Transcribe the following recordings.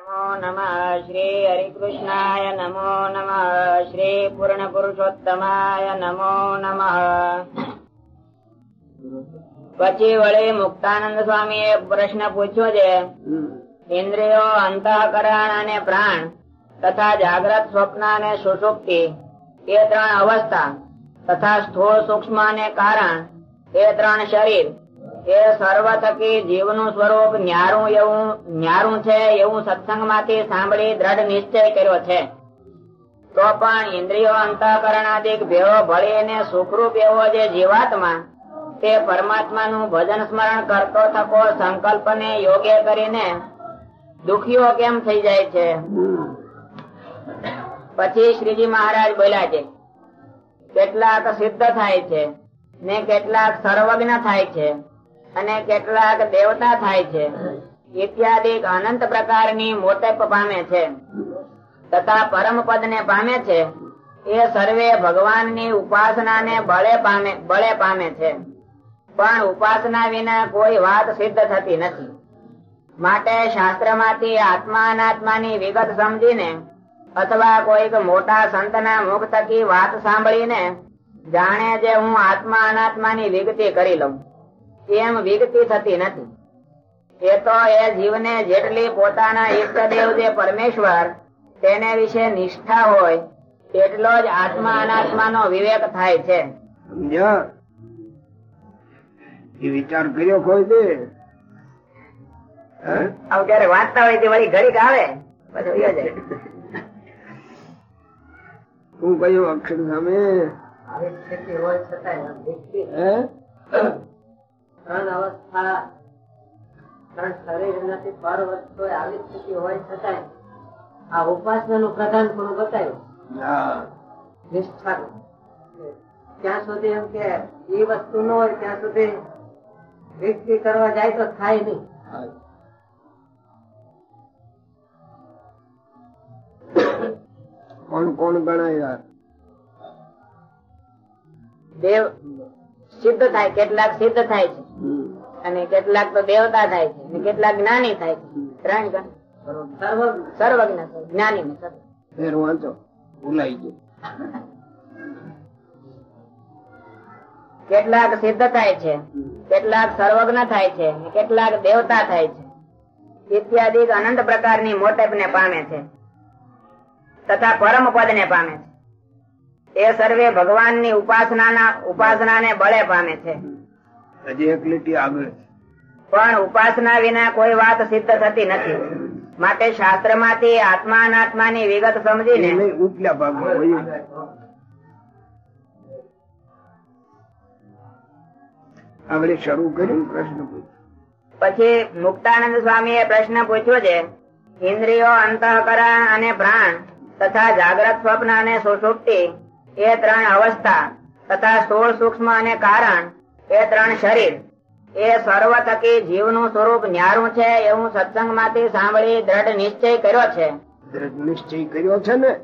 નમો નમઃ શ્રી હરિકૃષ્ણાય નમો નમઃ શ્રી પૂર્ણ પુરુષોત્તમાય નમો નમઃ પછી વળી મુક્તાનંદ સ્વામી એ પ્રશ્ન પૂછ્યો છે ઇન્દ્રિયો અંતઃકરણ અને પ્રાણ તથા જાગ્રત સ્વપ્ન અને સુષુપ્તિ એ ત્રણ અવસ્થા તથા સ્થૂળ સૂક્ષ્મ અને કારણ એ ત્રણ શરીર એ સર્વ થકી જીવનું સ્વરૂપ ન્યારું એવું, ન્યારું છે એવું સત્સંગમાંથી સાંભળી દ્રઢ નિશ્ચય કર્યો છે. તો પણ ઇન્દ્રિયો અંતઃકરણાદિક ભેળો ભળીને સુખરૂપ એવો જે જીવાત્મા, તે પરમાત્માનું ભજન સ્મરણ કરતો થકો સંકલ્પને યોગ્ય કરીને દુખીઓ કેમ થઈ જાય છે? પછી શ્રીજી મહારાજ બોલ્યા છે, કેટલાક સિદ્ધ થાય છે ને કેટલાક સર્વજ્ઞ થાય છે. અને કેટલાક દેવતા થાય છે. ઇત્યાદિ અનંત પ્રકારની મોટેપ પામે છે. તથા પરમ પદ ને પામે છે. એ સર્વે ભગવાનની ઉપાસના ને બળે પામે બળે પામે છે. પણ ઉપાસના વિના કોઈ વાત સિદ્ધ થતી નથી. માટે શાસ્ત્રમાંથી આત્મા અનાત્માની વિગત સમજીને અથવા કોઈક મોટા સંતના મુખ થકી વાત સાંભળીને જાણે જે હું આત્મા અનાત્માની વિગતિ કરી લઉં. એમ વિગતિ થતી નથી. એ તો એ જીવને જેટલી પોતાના ઈષ્ટદેવ જે પરમેશ્વર તેને વિશે નિષ્ઠા હોય એટલો જ આત્મા અનાત્માનો વિવેક થાય છે. વિચાર કર્યો કોઈ દે? આવું ક્યારે વાંચતા હોય તે વળી ઘડીક આવે? પછી જાય. હું કયો અક્ષર સામે? આવી સ્થિતિ હોય હે? ત્રણ અવસ્થા ત્રણ શરીર નથી પર વસ્તુ આવી સ્થિતિ હોય છતાંય આ ઉપાસના નું પ્રધાન પણ બતાવ્યું? નિષ્ઠા ત્યાં સુધી એમ કે એ વસ્તુ ન હોય ત્યાં સુધી વ્યક્તિ કરવા જાય તો થાય નહીં. કોણ કોણ ગણાય દેવ સિદ્ધ થાય કેટલાક સિદ્ધ થાય છે. અને કેટલાક તો દેવતા થાય છે કેટલાક જ્ઞાની થાય છે. ત્રણ ગણ. સર્વજ્ઞ. જ્ઞાની ને સર્વ. વાંચો. ભૂલાઈ ગયો. કેટલાક સિદ્ધ થાય છે કેટલાક સર્વજ્ઞ થાય છે કેટલાક દેવતા થાય છે. ઇત્યાદિ અનંત પ્રકારની મોટેપ ને પામે છે તથા પરમ પદ ને પામે છે. એ સર્વે ભગવાનની ઉપાસના ઉપાસના ને બળે પામે છે. હજી એક લીટી આગળ પણ ઉપાસના વિના કોઈ વાત સિદ્ધ થતી નથી. માટે શાસ્ત્રમાંથી આત્મા અનાત્માની વિગત સમજીને ઉપલા ભાગમાં હોય શરૂ કર્યું પ્રશ્ન પૂછ્યો. પછી મુક્તાનંદ સ્વામી એ પ્રશ્ન પૂછ્યો છે ઇન્દ્રિયો અંતઃકરણ અને પ્રાણ તથા જાગ્રત સ્વપ્ન અને સુષુપ્તિ એ ત્રણ અવસ્થા તથા સોળ સૂક્ષ્મ અને કારણ એ ત્રણ શરીર. એ સર્વ થકી જીવનું સ્વરૂપ ન્યારું છે એવું સત્સંગમાંથી સાંભળી દ્રઢ નિશ્ચય કર્યો છે. દ્રઢ નિશ્ચય કર્યો છે ને?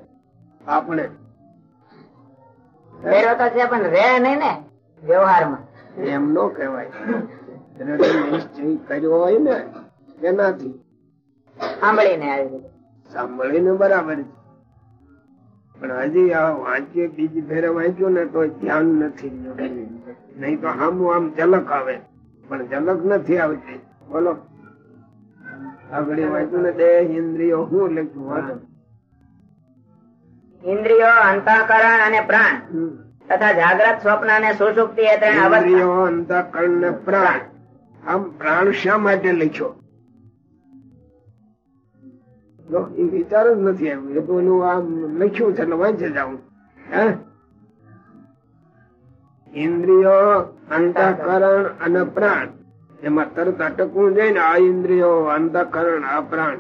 આપણે. કર્યો તો છે પણ રે નહીં ને વ્યવહારમાં. એમ નો કહેવાય. દ્રઢ નિશ્ચય કર્યો હોય ને એનાથી. સાંભળીને આવી. સાંભળીને બરાબર છે. પણ હજી આ વાંચીએ બીજી ફેરે વાંચ્યું ને તો ધ્યાન નથી. નહીં તો આમ આમ ઝલક આવે. પણ ઝલક નથી આવતી. બોલો. આગળ વાંચ્યું ને દેહ ઇન્દ્રિયો હું લખ્યું વાંચો ઇન્દ્રિયો અંતઃકરણ અને પ્રાણ. તથા જાગ્રત સ્વપ્ન અને સુષુપ્તિ એ ત્રણ ઇન્દ્રિયો અંતઃકરણ ને પ્રાણ. આમ પ્રાણ શા માટે લખ્યો? વિચાર જ નથી આવ્યું. એ તો એનું આમ લખ્યું છે એટલે વાંચે જાઉં. હે? ઇન્દ્રિયો અંતઃકરણ અને પ્રાણ. એમાં તરત અટકવું જાય ને આ ઇન્દ્રિયો અંતઃકરણ આ પ્રાણ.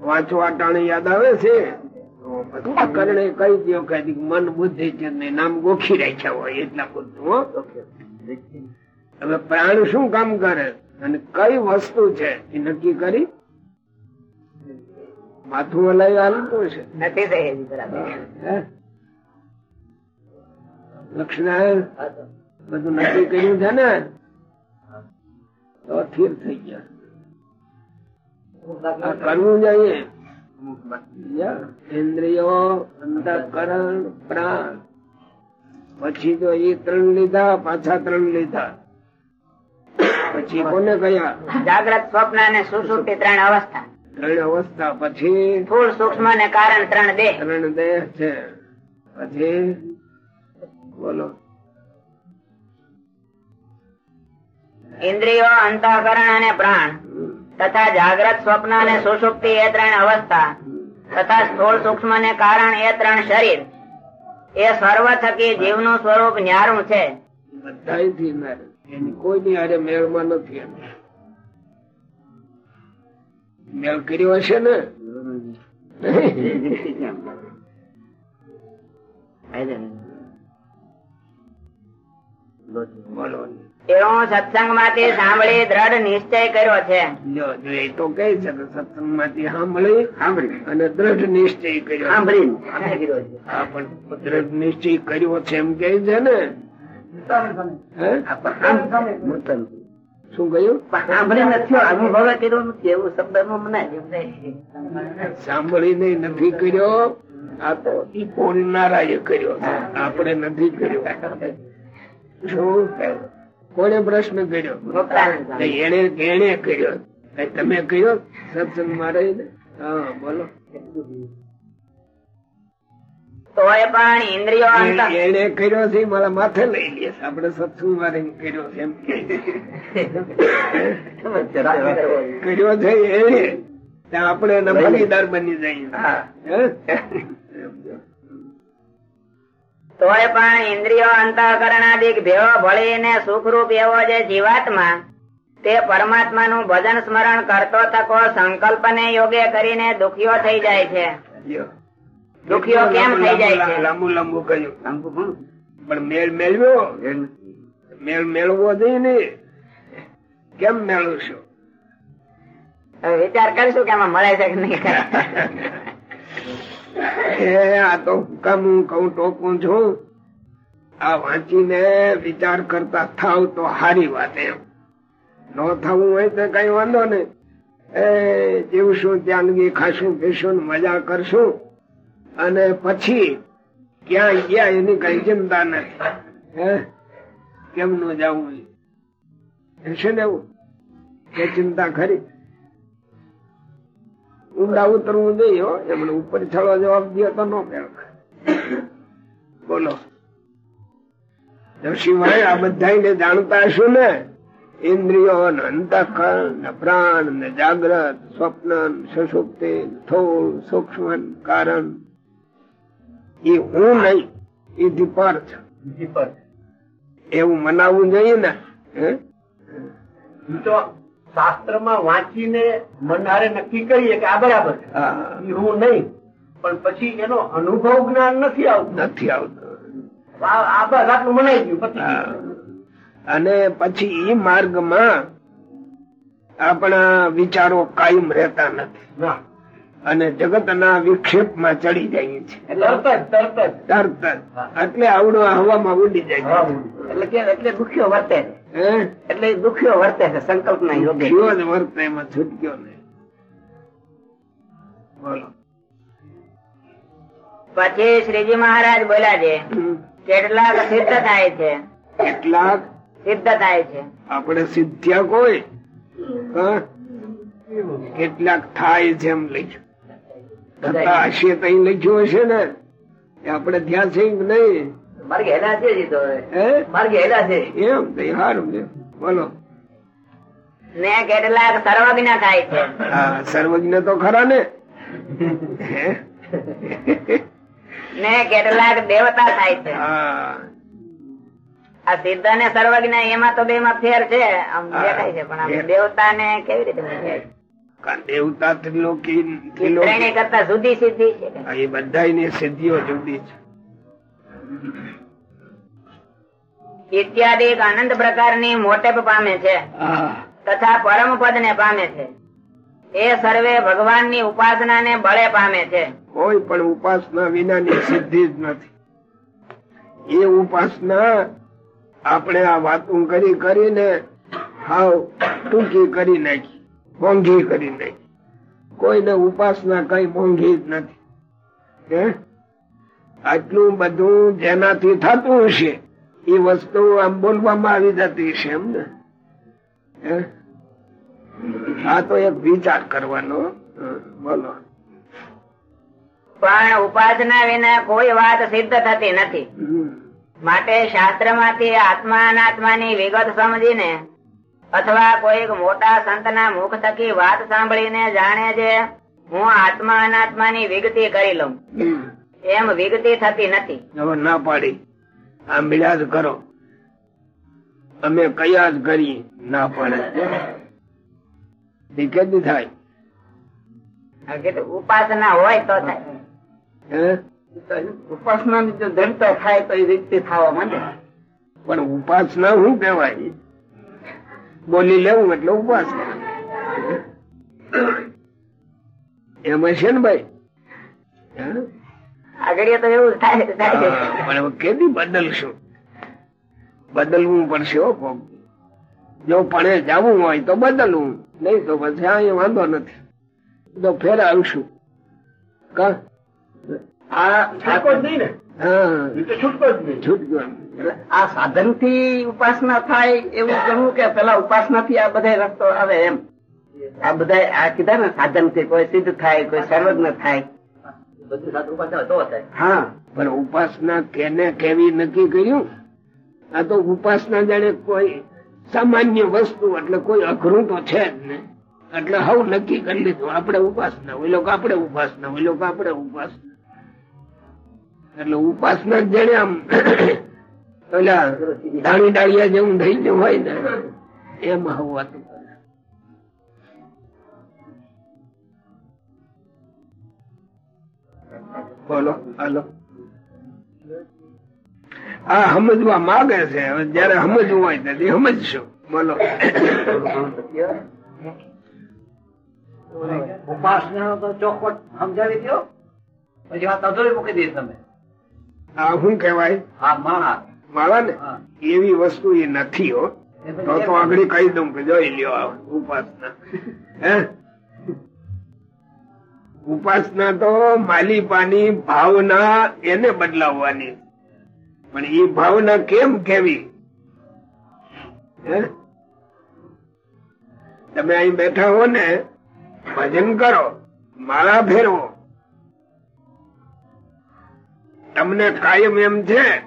વાંચવા ટાણે યાદ આવે છે? કરણે કહી દો કે મન બુદ્ધિ નામ ગોખી રાખ્યા હોય એટલા બધું હો. હવે પ્રાણ શું કામ કરે? અને કઈ વસ્તુ છે? એ નક્કી કરી? માથું હલાવી હાલતું છે નથી લક્ષ્મણ બધું નક્કી કર્યું છે ને? તો સ્થિર થઈ ગયા. કરવું જોઈએ. ઇન્દ્રિયો અંતકરણ પ્રાણ. પછી તો એ ત્રણ લીધા પાછા ત્રણ લીધા. પછી કોને કયા જાગ્રત સ્વપ્ન અને સુસુપ્તિ ત્રણ અવસ્થા. ત્રણ અવસ્થા પછી સ્થૂળ સૂક્ષ્મ ને કારણ ત્રણ દેહ. ત્રણ દેહ છે. પછી બોલો. ઇન્દ્રિયો અંતઃકરણ અને પ્રાણ તથા જાગ્રત સ્વપ્ન અને સુષુપ્તિ એ ત્રણ અવસ્થા તથા સ્થૂળ સૂક્ષ્મ ને કારણ એ ત્રણ શરીર. એ સર્વ થકી જીવનું સ્વરૂપ ન્યારું છે. કોઈની હારે મેળમાં નથી મેળ કર્યો હશે ને? બોલો એવું સત્સંગમાંથી સાંભળી દ્રઢ નિશ્ચય કર્યો છે. એ તો કહે છે સત્સંગમાંથી સાંભળી અને દ્રઢ નિશ્ચય કર્યો હા પણ દ્રઢ નિશ્ચય કર્યો છે એમ કે છે ને. શું કહ્યું? સાંભળીને નથી કર્યો આ તો ઈ એ કર્યો આપણે નથી કર્યો. શું કોને પ્રશ્ન કર્યો? એને એને કર્યો. તમે કર્યો સત્સંગ મારે હા બોલો. એને કર્યો છે મારા માથે લઈ લે છે. આપણે સત્સંગ મારે કર્યો છે એમ કર્યો છે એને આપણે એના ભાગીદાર બની જઈએ. હે? તોય પણ ઇન્દ્રિયો અંતઃકરણાદિક ભેવો ભળીને સુખરૂપ એવો જે જીવાત્મા તે પરમાત્મા નું ભજન સ્મરણ કરતો થકો સંકલ્પ ને યોગે કરીને દુખ્યો થઈ જાય છે. દુખ્યો કેમ થઈ જાય છે? લાંબુ લાંબુ કહ્યું. પણ મેળ મેળવ્યો? મેળ મેળવો જોઈએ ને. કેમ મેળવશો? વિચાર કરીશું કે આમાં મળે છે કે નહીં. એ આ તો કામ હું કઉ ટોકું છું. આ વાંચીને વિચાર કરતા થાવ તો હારી વાત એમ. ન થવું હોય તો કઈ વાંધો નહીં. એ જીવશું ત્યાંગી ખાશું, પીશું ને મજા કરશું. અને પછી ક્યાં ગયા એની કઈ ચિંતા નથી હે? કેમનું જવું હશે ને એવું? કે ચિંતા ખરી? ઊંડા ઉતરવું જોઈએ એમને ઉપર છળો જવાબ દે તો નો મેળ બોલો. નરસિંહભાઈ આ બધા જાણતા હશું ને? ઇન્દ્રિયો ને અંતઃકરણ ને પ્રાણ ને જાગ્રત સ્વપ્ન સુષુપ્તિ ને સૂક્ષ્મ કારણ. એ હું નહીં એ દીપાર છે. એવું મનાવવું જોઈએ ને? હે? શાસ્ત્રમાં વાંચીને મનારે નક્કી કરીએ કે આ બરાબર છે. હું. નહીં. પણ પછી એનો અનુભવ જ્ઞાન નથી આવતું. નથી આવતું. મનાઈ ગયું પછી અને પછી ઈ માર્ગમાં આપણા વિચારો કાયમ રહેતા નથી. ના. અને જગતના વિક્ષેપમાં ચડી જાય છે. તરત જ તરત. એટલે આવડો હવામાં ઉડી જાય એટલે કે એટલે દુખ્યો વર્તે? એટલે દુખ્યો વર્તે છે સંકલ્પ ના યોગ્ય વર્તે એમાં છૂટક્યો ને બોલો. પછી શ્રીજી મહારાજ બોલ્યા છે કેટલાક સિદ્ધ થાય છે. કેટલાક? સિદ્ધ થાય છે. આપણે સિદ્ધ્યા કોઈ? કેટલાક થાય છે એમ લખ્યું. થતા હશે તો લખ્યું હશે ને? આપણે ધ્યાન છે નહીં? માર્ગે હેલા છે ઈ તો હવે. હેલા છે. એમ તો સારું છે. બોલો. ને કેટલાક સર્વજ્ઞ થાય. છે હા સર્વજ્ઞ તો ખરા ને. ને કેટલાક દેવતા થાય છે. આ સિદ્ધ ને સર્વજ્ઞ એમાં તો બે માં ફેર છે. આમ દેખાય છે પણ દેવતા ને કેવી રીતે દેવતા ત્રિલોકી ત્રિલોકી. કરતા જુદી સિદ્ધિ એ બધા સિદ્ધિઓ જુદી છે. ઇત્યાદિ અનંત પ્રકારની મોટેપ પામે છે. તથા પરમ પદ ને પામે છે. એ સર્વે ભગવાનની ઉપાસના ને બળે પામે છે. કોઈ પણ ઉપાસના વિનાની સિદ્ધિ જ નથી. એ ઉપાસના આપણે આ વાતો કરી કરીને હાવ ટૂંકી કરી નાખી મોંઘી કરી નાખી. કોઈને ઉપાસના કઈ મોંઘી જ નથી. હે? આટલું બધું જેનાથી થતું હશે એ વસ્તુ આમ બોલવામાં આવી જતી છે એમ ને? આ તો એક વિચાર કરવાનો. બોલો. પણ ઉપાસના વિના કોઈ વાત સિદ્ધ થતી નથી. માટે શાસ્ત્રમાંથી આત્મા અનાત્માની વિગત સમજીને અથવા કોઈક મોટા સંતના મુખ થકી વાત સાંભળીને જાણે છે હું આત્મા અનાત્માની વિગતિ કરી લઉં. એમ વિગતિ થતી નથી. ના પાડી. આ મિલાદ કરો. અમે કયા જ કરીએ ના પડે. થાય? ઉપાસના હોય તો થાય. ઉપાસના ની જો જડતા થાય તો એ રીતે થવા માંડે. પણ ઉપાસના શું કેવાય બોલી લેવું એટલે ઉપાસના. એમાં છે ને ભાઈ? હે? આગળ તો એવું થાય થાય. પણ કેદી બદલશું બદલવું પડશે હો કોક. જો પડે જવું હોય તો બદલવું. નહીં તો પછી આ વાંધો નથી. તો ફેર આવશું. કા? આ છૂટકો જ નહીં હા. તો છૂટકો જ નહીં. છૂટક્યો એટલે આ સાધનથી ઉપાસના થાય એવું કહ્યું કે પેલા ઉપાસના થી આ બધા રસ્તો આવે એમ? આ બધા આ કીધા ને સાધનથી કોઈ સિદ્ધ થાય કોઈ સર્વજ્ઞ થાય. હા, પણ ઉપાસના કેને કેવી નક્કી કર્યું? આ તો ઉપાસના જાણે કોઈ સામાન્ય વસ્તુ, એટલે કોઈ અઘરું તો છે જ ને. એટલે હવ નક્કી કરી લીધું, આપણે ઉપાસના હોય લોકો આપણે ઉપાસના હોય લોકો આપણે ઉપાસના. એટલે ઉપાસના જેને આમ, પેલા ડાળી ડાળીયા જેવું થઈ ગયું હોય ને, એમ હોવાતું બોલો હાલો. આ સમજવા માંગે છે હવે જયારે સમજવું હોય ત્યારે સમજશું. બોલો. ઉપાસના તો ચોખવટ સમજાવી દો. પછી વાત અધૂરી મૂકી દઈશ તમે. આ શું કેવાય હા માળા. માળા ને? એવી વસ્તુ એ નથી હો. તો તો આગળ કહી દઉં કે જોઈ લ્યો ઉપાસના. હે? ઉપાસના તો માલિપાની ભાવના એને બદલાવવાની. પણ એ ભાવના કેમ કેવી? તમે અહીં બેઠા હો ને ભજન કરો માળા ફેરવો તમને કાયમ એમ છે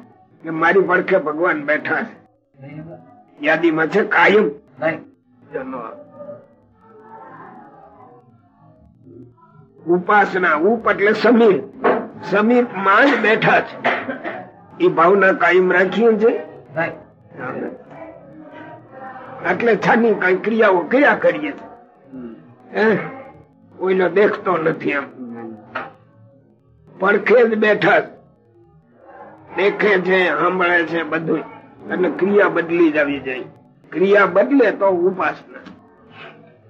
કે મારી પડખે ભગવાન બેઠા છે. યાદીમાં છે કાયમ. ઉપાસના ઉપ એટલે સમીર. સમીરમાં જ બેઠા છે. એ ભાવના કાયમ રાખીએ છે. એટલે છાની કઈ ક્રિયાઓ કર્યા કરીએ છે દેખતો નથી એમ. પડખે જ બેઠા. દેખે છે સાંભળે છે બધું. એટલે ક્રિયા બદલી જ આવી જાય. ક્રિયા બદલે તો ઉપાસના.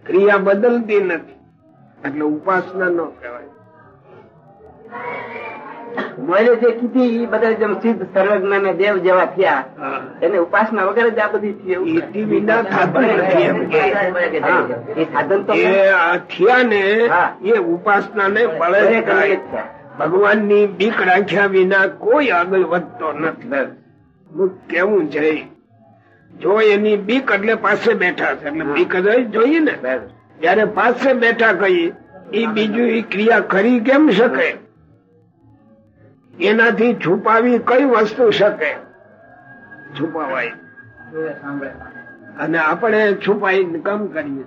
ક્રિયા બદલતી નથી. એટલે ઉપાસના ન કહેવાય. જે કીધી એ બધા જેમ સિદ્ધ સર્વજ્ઞ દેવ જેવા થયા એને ઉપાસના વગર જ આ બધી થઈ વિના સાધન તો થયા ને. એ ઉપાસના ને બળે. ભગવાનની બીક રાખ્યા વિના કોઈ આગળ વધતો નથી. હું કેવું છે? જો એની બીક એટલે પાસે બેઠા છે. એટલે બીક જ જોઈએ ને. જયારે પાસે બેઠા કહીએ એ બીજું એ ક્રિયા કરી કેમ શકે? એનાથી છુપાવી કઈ વસ્તુ શકે? છુપાવાય. અને આપણે છુપાઈ કામ કરીએ.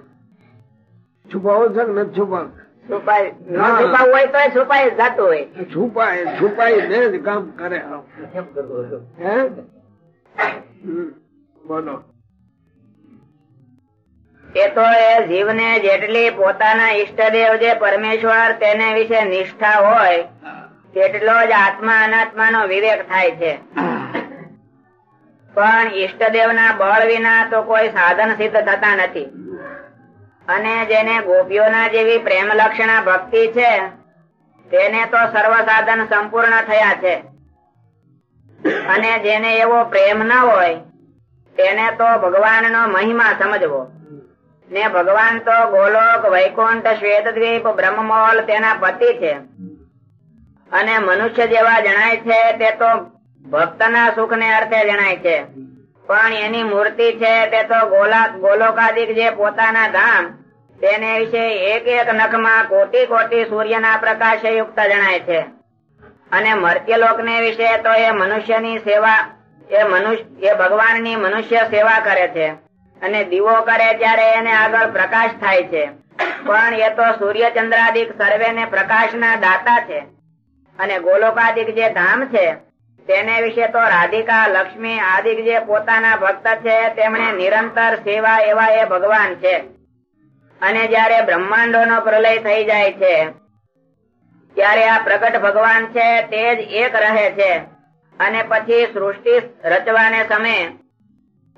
છુપાવો છે કે નથી છુપાવ? છુપાય. ન હોય તો છુપાઈ જતું હોય. છુપાય છુપાઈ ને જ કામ કરે. હે? હમ. બોલો. એ તો એ જીવને જેટલી પોતાના ઈષ્ટદેવ જે પરમેશ્વર તેને વિશે નિષ્ઠા હોય, તેટલો જ આત્મા અનાત્મા નો વિવેક થાય છે. પણ ઈષ્ટદેવ ના બળ વિના તો કોઈ સાધન સિદ્ધ થતા નથી. અને જેને ગોપીઓના જેવી પ્રેમ લક્ષણા ભક્તિ છે, તેને તો સર્વ સાધન સંપૂર્ણ થયા છે. અને જેને એવો પ્રેમ ન હોય, તેને તો ભગવાન નો મહિમા સમજવો. ને ભગવાન તો ગોલોક, વૈકુંઠ, શ્વેતદ્વીપ, બ્રહ્મમોલ તેના પતિ છે. અને મનુષ્ય જેવા જણાય છે તે તો ભક્તના સુખ ને અર્થે જણાય છે. પણ એની મૂર્તિ છે તે તો ગોલા, ગોલોકાદિક જે પોતાના ધામ, તેને વિશે એક એક નખમાં કોટી કોટી સૂર્યના પ્રકાશ યુક્ત જણાય છે. અને મર્ત્યલોક ને વિશે તો એ મનુષ્યની સેવા, એ મનુષ્ય, એ ભગવાનની મનુષ્ય સેવા કરે છે. અને દીવો કરે ત્યારે એને આગળ પ્રકાશ થાય છે. પણ એ તો સૂર્ય ચંદ્રાદિક સર્વેને પ્રકાશના દાતા છે. અને ગોલોકાદિક જે ધામ છે, તેને વિશે તો રાધિકા, લક્ષ્મી આદિક જે પોતાના ભક્ત છે, તેમણે નિરંતર સેવા એવા એ ભગવાન છે. અને જયારે બ્રહ્માંડો નો પ્રલય થઈ જાય છે, ત્યારે આ પ્રગટ ભગવાન છે, તે જ એક રહે છે. અને પછી સૃષ્ટિ રચવાને સમયે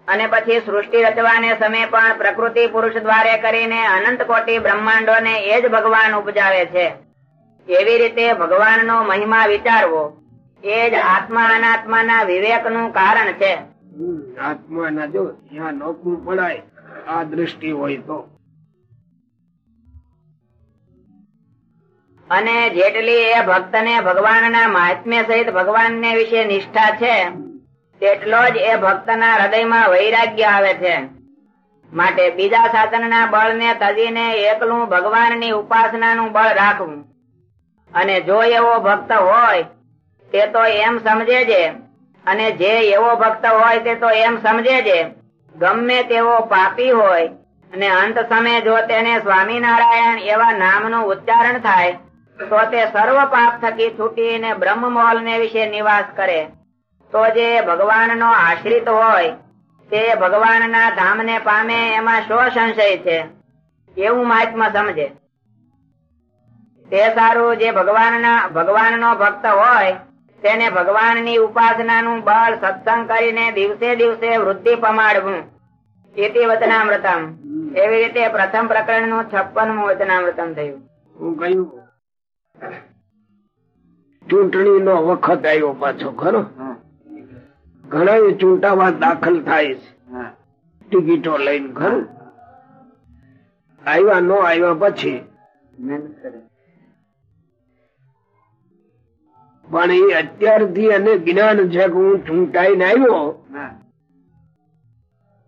અને પછી સૃષ્ટિ રચવાને સમય પણ પ્રકૃતિ પુરુષ દ્વારે કરીને અનંત કોટી બ્રહ્માંડો ને એ જ ભગવાન ઉપજાવે છે. એવી રીતે ભગવાન નો મહિમા વિચારવો એ જ આત્મા અનાત્માના વિવેકનું કારણ છે. આત્મા ના જો ત્યાં નોકરું પડાય આ દ્રષ્ટિ હોય તો. અને જેટલી એ ભક્ત ને ભગવાનના મહાત્મ્ય સહિત ભગવાન ને વિશે નિષ્ઠા છે તેટલો જ એ ભક્તના હૃદયમાં વૈરાગ્ય આવે છે. માટે બીજા સાધનના બળને તજીને એકલું ભગવાનની ઉપાસનાનું બળ રાખવું. અને જો એવો ભક્ત હોય, તે તો એમ સમજે છે. અને જે એવો ભક્ત હોય, તે તો એમ સમજે છે. ગમે તેવો પાપી હોય, અને અંત સમયે જો તેને સ્વામિનારાયણ એવા નામનું ઉચ્ચારણ થાય, તો તે સર્વ પાપ થકી છૂટીને બ્રહ્મમોલ ને વિશે નિવાસ કરે. તો જે ભગવાન નો આશ્રિત હોય તે ભગવાનના ધામને પામે એમાં શો સંશય છે? એવું મહાત્મા સમજે. તે સારું જે ભગવાનના ભગવાનનો ભક્ત હોય તેને ભગવાનની ઉપાસનાનું બળ સત્સંગ કરીને દિવસે દિવસે વૃદ્ધિ પમાડવું. ઇતિ વચનામૃતમ એવી રીતે પ્રથમ પ્રકરણનું છપ્પનમું વચનામૃતમ થયું. હું કહ્યું ચૂંટણી નો વખત આવ્યો પાછો ખરો? ઘણા ચૂંટાવા દાખલ થાય છે. ટિકિટો લઈને ઘર. આવ્યા નો આવ્યા પછી પણ એ અત્યારથી અને જ્ઞાન છે કે હું ચૂંટાઈને આવ્યો.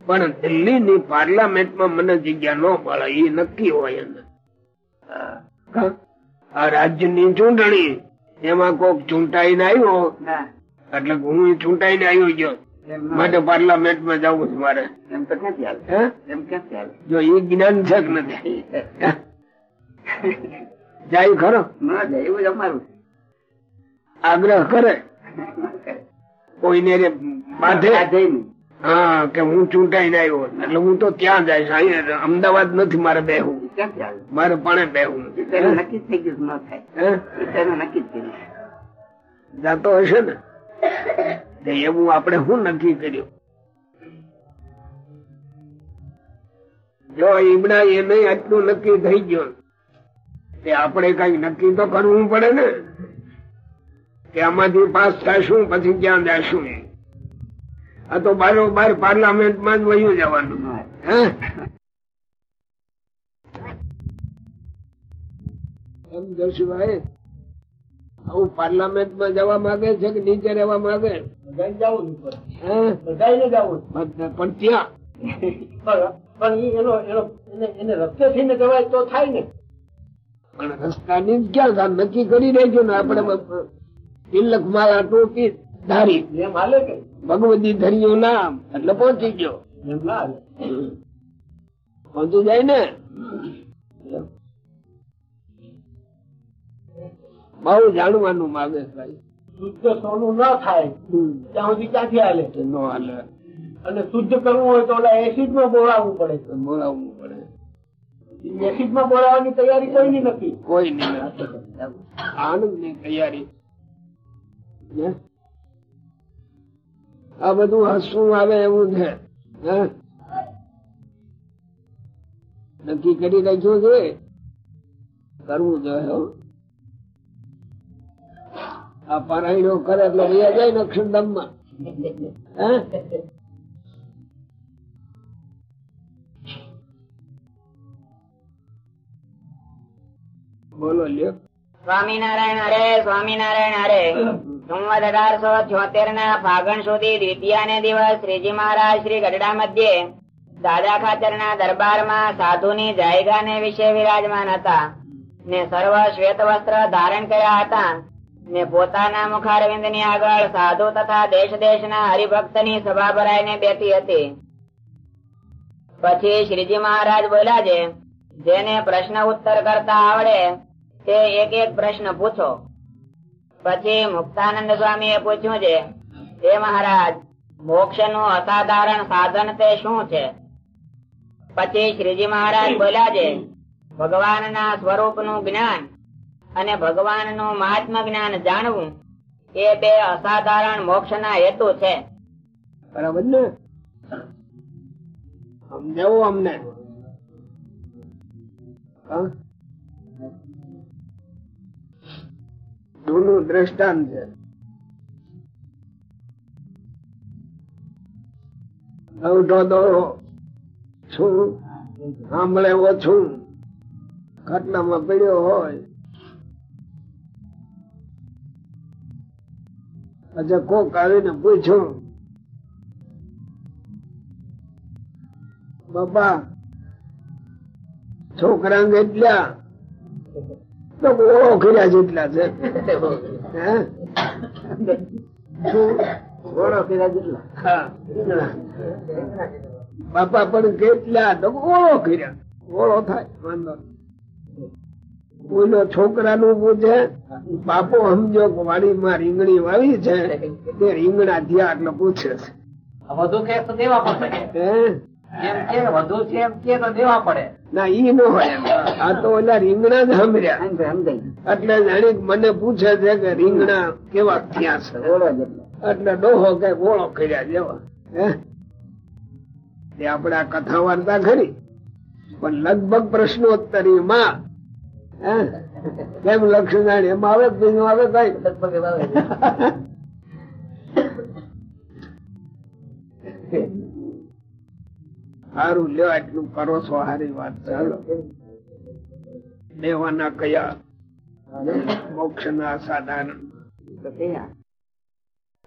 પણ દિલ્હી ની પાર્લામેન્ટમાં મને જગ્યા ન મળે એ નક્કી હોય એને. આ રાજ્યની ચૂંટણી એમાં કોક ચૂંટાઈને આવ્યો. એટલે હું ચૂંટાઈને આવ્યો ગયો. એમ ન માટે પાર્લામેન્ટમાં જવું છે મારે. એમ તો ક્યાંથી આવે? એમ ક્યાંથી આવે? જો એ જ્ઞાન છે કે નથી? જાય ખરો. ના જાય એવું જ અમારું. આગ્રહ કરે. કોઈને રે બાંધે. જઈને. હા કે હું ચૂંટાઈને આવ્યો એટલે હું તો ત્યાં જઈશ અહીંયા અમદાવાદ નથી મારે બેહવું. ક્યાંથી આવે? મારે પણ બેહવું. હું તો નક્કી થઈ ગયું ન થાય. નક્કી જ કર્યું જાતો હશે ને? તે એવું આપણે શું નક્કી કર્યું જો ઈમડા એ નહીં આટલું નક્કી થઈ ગયો, તે આપણે કઈ નક્કી તો કરવું પડે ને કે આમાંથી પાસ થશું, પછી ક્યાં જશું. આ તો બારો બાર પાર્લામેન્ટમાં જ વયું જવાનું હા. હે એમ જશુભાઈ આવું પાર્લામેન્ટમાં જવા માંગે છે કે નીચે રહેવા માંગે? હે? ત્યાં પણ ત્યાં? પણ રસ્તાની ક્યાં થાય? નક્કી કરી દેજો ને આપણે તિલક માળા ટોપી ધારી. ભગવતી ધર્યું નામ. એટલે પહોંચી ગયો. પહોંચી જાય ને? બહુ જાણવાનું માગે ભાઈ. શુદ્ધ સોનું ના થાય. ત્યાં સુધી ક્યાંથી હાલે? ન નો હાલે. અને શુદ્ધ કરવું હોય તો ઓલા એસિડમાં બોલાવવું પડે બોલાવવું પડે. એસિડમાં બોલાવવાની તૈયારી કોઈની નથી. કોઈ નહીં આનંદની તૈયારી? આ બધું હસવું આવે એવું છે? નક્કી કરી રાખ્યું છે? કરવું જોઈએ. આ પારાયણો કરે એટલે વૈયા જાય ને અક્ષરધામમાં બોલો સ્વામિનારાયણ હરે સ્વામિનારાયણ હરે. ના ફાગણ સુધી દ્વિતીયા ને દિવસ શ્રીજી મહારાજ શ્રી ગઢડા મધ્યે દાદા ખાચર ના દરબાર સાધુ ની જાયગા ને વિશે વિરાજમાન હતા ને સર્વ શ્વેત વસ્ત્ર ધારણ કર્યા હતા. ને પોતાના મુખારવિંદની આગળ સાધુ તથા દેશ દેશ ના હરિભક્તની સભા ભરાઈને બેઠી હતી. પછી શ્રીજી મહારાજ બોલ્યા છે, જેને પ્રશ્ન ઉત્તર કરતા આવડે, તે એક એક પ્રશ્ન પૂછો. પછી મુક્તાનંદ સ્વામી એ પૂછ્યું છે, હે મહારાજ મોક્ષનું અસાધારણ સાધન તે શું છે? પછી શ્રીજી મહારાજ બોલ્યા છે ભગવાન ના સ્વરૂપનું જ્ઞાન અને ભગવાનનું મહાત્મ જ્ઞાન જાણવું એ બે અસાધારણ મોક્ષ ના હેતુ છે. બરાબર અમને. જૂનું દ્રષ્ટાંત છે. છું સાંભળે ઓછું ખાટલામાં પડ્યો હોય પછી કોક આવીને પૂછ્યું, બાપા, છોકરા કેટલા તો ઓળો જેટલા છે. બાપા, પણ કેટલા? તો ઓળો કર્યા ઓળો થાય, વાંધો. કોઈનો છોકરા નું પૂછે બાપો સમજો વાડી માં રીંગણી વાવી છે તે રીંગણા થયા એટલે પૂછે છે. વધુ કે તો દેવા પડે. હે? એમ કે વધુ છે એમ કે તો દેવા પડે. ના ઈ નો હોય આ તો ઓલા રીંગણા જ એટલે જાણી મને પૂછે છે કે રીંગણા કેવા થયા છે. એટલે. ડોહો કે ગોળો કર્યા જેવા. હે? એ આપડે આ કથા વાર્તા ખરી પણ લગભગ પ્રશ્નોત્તરી માં હે? કેમ લક્ષ્મણ એમ આવે કે આવે કઈ? સારું લ્યો એટલું કરો છો સારી વાત. ચાલો. દેવાના કયા મોક્ષ ના સાધારણ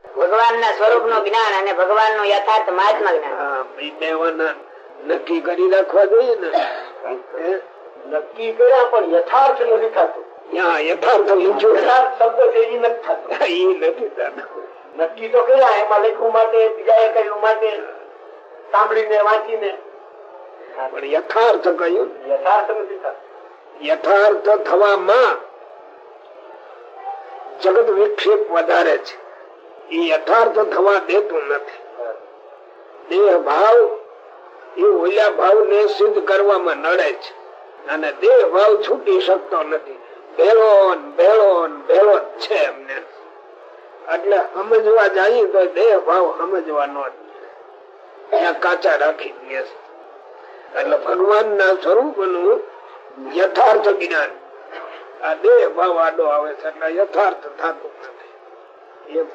ભગવાન ના સ્વરૂપનું જ્ઞાન અને ભગવાનનું યથાર્થ મહાત્મા જ્ઞાન. હા, દેવાના નક્કી કરી રાખવા જોઈએ ને? નક્કી કર્યા પણ યથાર્થ નથી થતું. યથાર્થ યથાર્થ શબ્દ છે એ નથી થતો. એ નથી થતું. નક્કી તો કર્યા એમાં લખવું માટે બીજા એ કર્યું માટે સાંભળીને વાંચીને. પણ યથાર્થ કયું યથાર્થ નથી થતું. યથાર્થ થવામાં જગત વિક્ષેપ વધારે છે. એ યથાર્થ થવા દેતું નથી. દેહ ભાવ એ ઓલા ભાવ ને સિદ્ધ કરવામાં નડે છે. અને દેહ ભાવ છૂટી શકતો નથી. ભેળો ભેળો ભેળો છે એમને. એટલે સમજવા જઈએ તો દેહ ભાવ સમજવાનો કાચા રાખી દે છે. એટલે ભગવાન ના સ્વરૂપનું યથાર્થ જ્ઞાન. આ દેહ ભાવ આડો આવે છે એટલે યથાર્થ થતું નથી.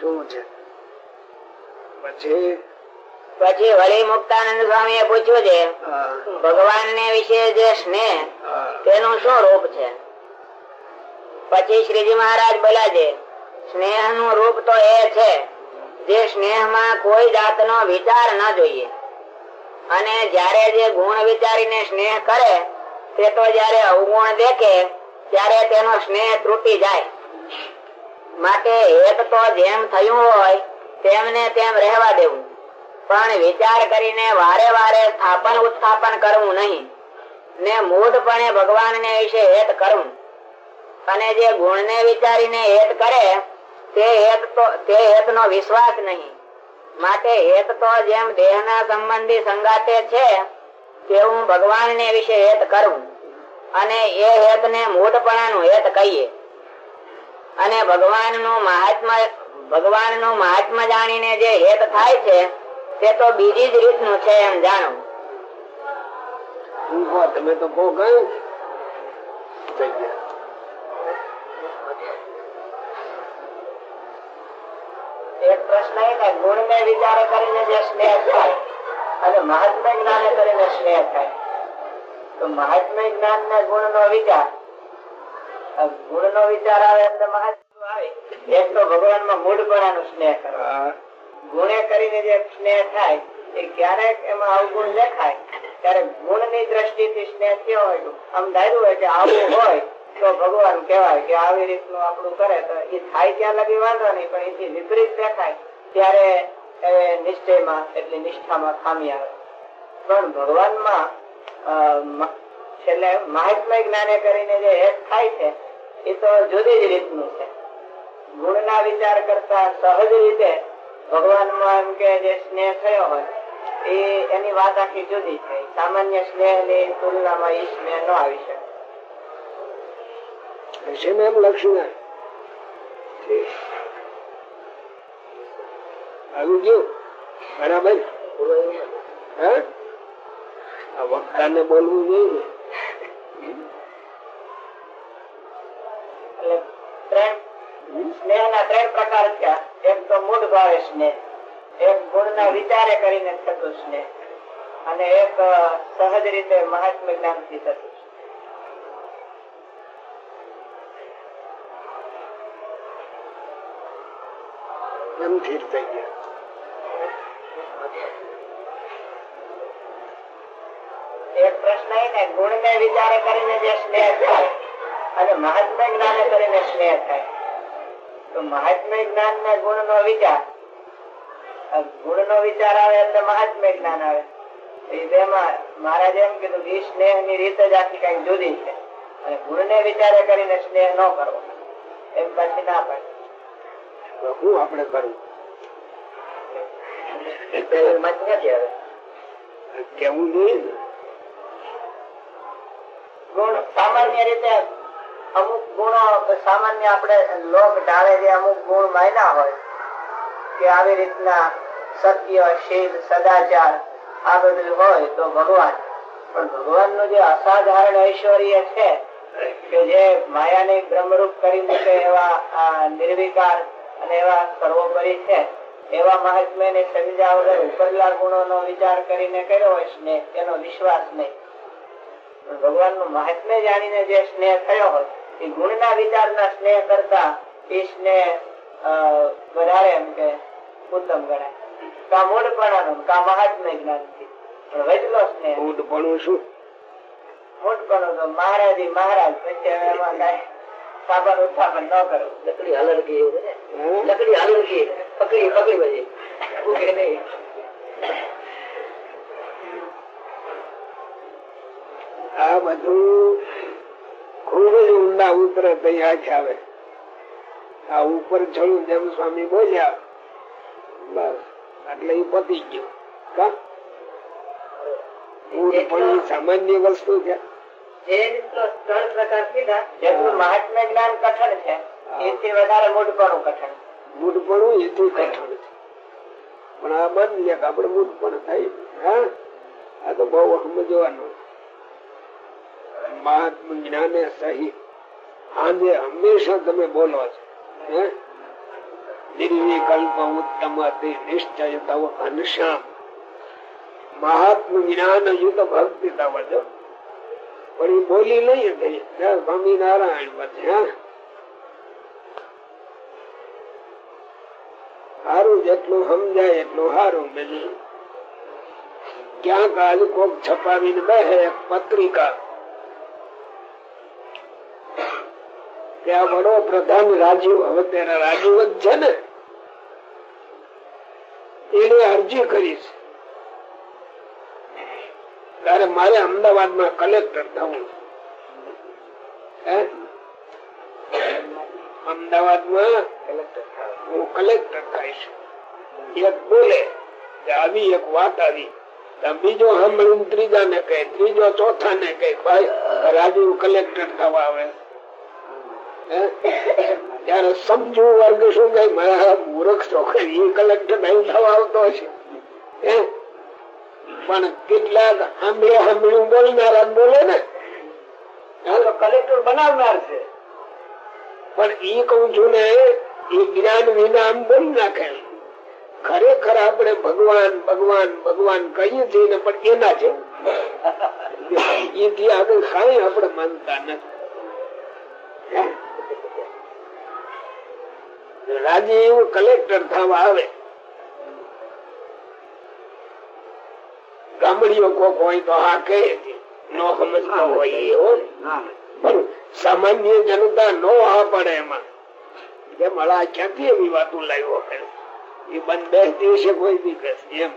શું છે? પછી પછી વળી મુક્તાનંદ સ્વામી એ પૂછ્યું છે ભગવાન ને વિશે જે સ્નેહ તેનું શું રૂપ છે? પછી શ્રીજી મહારાજ બોલ્યા છે સ્નેહનું રૂપ તો એ છે જે સ્નેહમાં કોઈ જાતનો વિચાર ન જોઈએ. અને જયારે જે ગુણ વિચારીને સ્નેહ કરે તે તો જયારે અવગુણ દેખે ત્યારે તેનો સ્નેહ તૂટી જાય. માટે એક તો જેમ થયું હોય તેમને તેમ રહેવા દેવું. પણ વિચાર કરીને વારે વારે સ્થાપન ઉત્થાપન કરવું નહીં. ને મૂળપણે ભગવાન ને વિશે હેત કરવું અને જે ગુણ ને વિચારીને હેત કરે, તે હેત નો વિશ્વાસ નહીં. માટે હેત તો જેમ દેહ ના સંબંધી સંગાતે છે, તેવું ભગવાન ને વિશે હેત કરવું અને એ હેત ને મૂળપણાનું હેત કહીએ. અને ભગવાનનું મહાત્મા ભગવાનનું મહાત્મા જાણીને જે હેત થાય છે તે તો બીજી જ રીતનું છે એમ જાણવું તમે તો કહો કઈ? થઈ ગયા. એક પ્રશ્ન એ કે ગુણ ને વિચારે કરીને જે સ્નેહ થાય અને મહાત્મા જ્ઞાને કરીને સ્નેહ થાય. તો મહાત્મા જ્ઞાન ના ગુણ નો વિચાર ગુણ નો વિચાર આવે એટલે મહાત્મા આવે. એક તો ભગવાનમાં મૂળ પણ સ્નેહ કરો હા. ગુણે કરીને જે સ્નેહ થાય, એ ક્યારેક એમાં અવગુણ દેખાય. ત્યારે ગુણની દ્રષ્ટિથી સ્નેહ થયો હોય આમ ધાર્યું હોય કે આવું હોય, તો ભગવાન કહેવાય કે આવી રીતનું આપણું કરે તો એ થાય ત્યાં લગી વાંધો નહીં, પણ એથી વિપરીત દેખાય, ત્યારે નિશ્ચયમાં એટલે નિષ્ઠામાં ખામી આવે. પણ ભગવાનમાં છેલ્લે મહાત્મા જ્ઞાને કરીને જે હેત થાય છે, એ તો જુદી જ રીતનું છે. ગુણના વિચાર કરતા સહજ રીતે ભગવાનમાં એમ કે જે સ્નેહ થયો હોય એ એની વાત આખી જુદી છે સામાન્ય સ્નેહની તુલનામાં એ સ્નેહ ન આવી શકે. હશે એમ લક્ષ્મણ આવી ગયું બરાબર હે? આ વક્તા ને બોલવું જોઈએ. સ્નેહ ના ત્રણ પ્રકાર છે એક તો મૂળ ભાવે સ્નેહ એક ગુણ ના વિચારે કરીને થતું સ્નેહ અને એક સહજ રીતે મહાત્મ જ્ઞાનથી થતું સ્નેહ. થઈ ગયા એક પ્રશ્ન એ ને ગુણ ને વિચારે કરીને જે સ્નેહ થાય અને મહાત્મા જ્ઞાને કરીને સ્નેહ થાય તો મહાત્મા જ્ઞાન ના ગુણ નો વિચાર. ગુણ નો વિચાર આવે એટલે મહાત્મા જ્ઞાન આવે. એ બેમાં મહારાજે એમ કીધું કે સ્નેહની રીત જ આખી કઈ જુદી છે. અને ગુણ ને વિચારે કરીને સ્નેહ ન કરવો. એમ પછી ના પડે. તો શું આપણે કરવું કેવું જોઈએ ગુણ સામાન્ય રીતે અમુક ગુણો સામાન્ય આપણે લોક ઢાળે જે અમુક ગુણ માયના હોય કે આવી રીતના સત્ય, શીલ, સદાચાર, આ બધું હોય તો ભગવાન. પણ ભગવાનનું જે અસાધારણ ઐશ્વર્ય છે કે જે માયા ને બ્રહ્મરૂપ કરી મૂકે એવા નિર્વિકાર અને એવા સર્વોપરી છે, એવા મહાત્મ્ય ને સમજ્યા વગર ઉપરલા ગુણો નો વિચાર કરીને કર્યો હોય સ્નેહ, એનો વિશ્વાસ નહીં. ભગવાનનું મહાત્મ્ય જાણીને જે સ્નેહ થયો હોય એ ગુણના વિચારના સ્નેહ કરતા એ સ્નેહ વધારે એમ કે ઉત્તમ ગણાય. કા મૂળપણાનું કા મહાત્મ્ય જ્ઞાનથી. પણ વચલો સ્નેહ. મૂળપણું શું? મૂળપણું તો મહારાજી મહારાજ પછી હવે એમાં કઈ સ્થાપન ઉત્થાપન ન કરવું લકડી હલરકી એવું લકડી હલરકી પકડી પકડી બધી ઉગે નહીં. આ બધું ખૂબ જ ઊંડા ઉતરે તૈયાર છે આવે. આ ઉપર ચડું જેમ સ્વામી બોલ્યા બસ. એટલે એ પતી ગયું. કા? સામાન્ય વસ્તુ છે. મહાત્મ્ય જ્ઞાન કઠણ છે. એથી વધારે મૂળપણું કઠણ. મૂળપણું એથી કઠણ છે. પણ આ કે આપડે મૂળપણ થાય. હા? આ તો બહુ સમજવાનું. મહાત્મ જ્ઞાને સહી. આજે હંમેશા તમે બોલો છો, હે? નિર્વિકલ્પ ઉત્તમ નિશ્ચય તવ ઘનશ્યામ મહાત્મ જ્ઞાન યુત ભક્તિ તવ જો. પણ એ બોલી હતી જય સ્વામિનારાયણ પછી સારું જેટલું સમજાય એટલું સારું બીજું ક્યાંક આજ કોક છપાવીને બેસે પત્રિકા. કે આ વડો પ્રધાન રાજીવ, હવે તેના રાજીવ જ છે ને? એને અરજી કરી છે ત્યારે મારે અમદાવાદમાં કલેક્ટર થવું હે? અમદાવાદમાં હું કલેક્ટર થઈશ. એક બોલે આવી એક વાત આવી. બીજો સાંભળીને ત્રીજા ને કહે, ત્રીજો ચોથા ને કહે, ભાઈ, રાજીવ કલેક્ટર થવા આવે? ત્યારે સમજુ વર્ગ શું કહે મારા મૂર્ખ છોકરી કલેક્ટર નહીં થવા આવતો હે? પણ કેટલાક સાંભળે સાંભળ્યું બોલનારા બોલે ને? કલેક્ટર બનાવનાર છે. પણ ઈ કઉ છું ને એ જ્ઞાન વિના આમ બોલી નાખે. ખરેખર આપણે ભગવાન ભગવાન ભગવાન કહીએ છીએ ને પણ એના છે એથી આગળ કઈ આપણે માનતા નથી. રાજી એવું કલેક્ટર થવા આવે. ગામડીઓ કોક હોય તો હા કહે નો સમજતો હોય એવો સામાન્ય જનતા નો હા પડે એમાં. કે મળા ક્યાંથી એવી વાતો લાવ્યો એ બંધ દસ દિવસે કોઈ કહે એમ.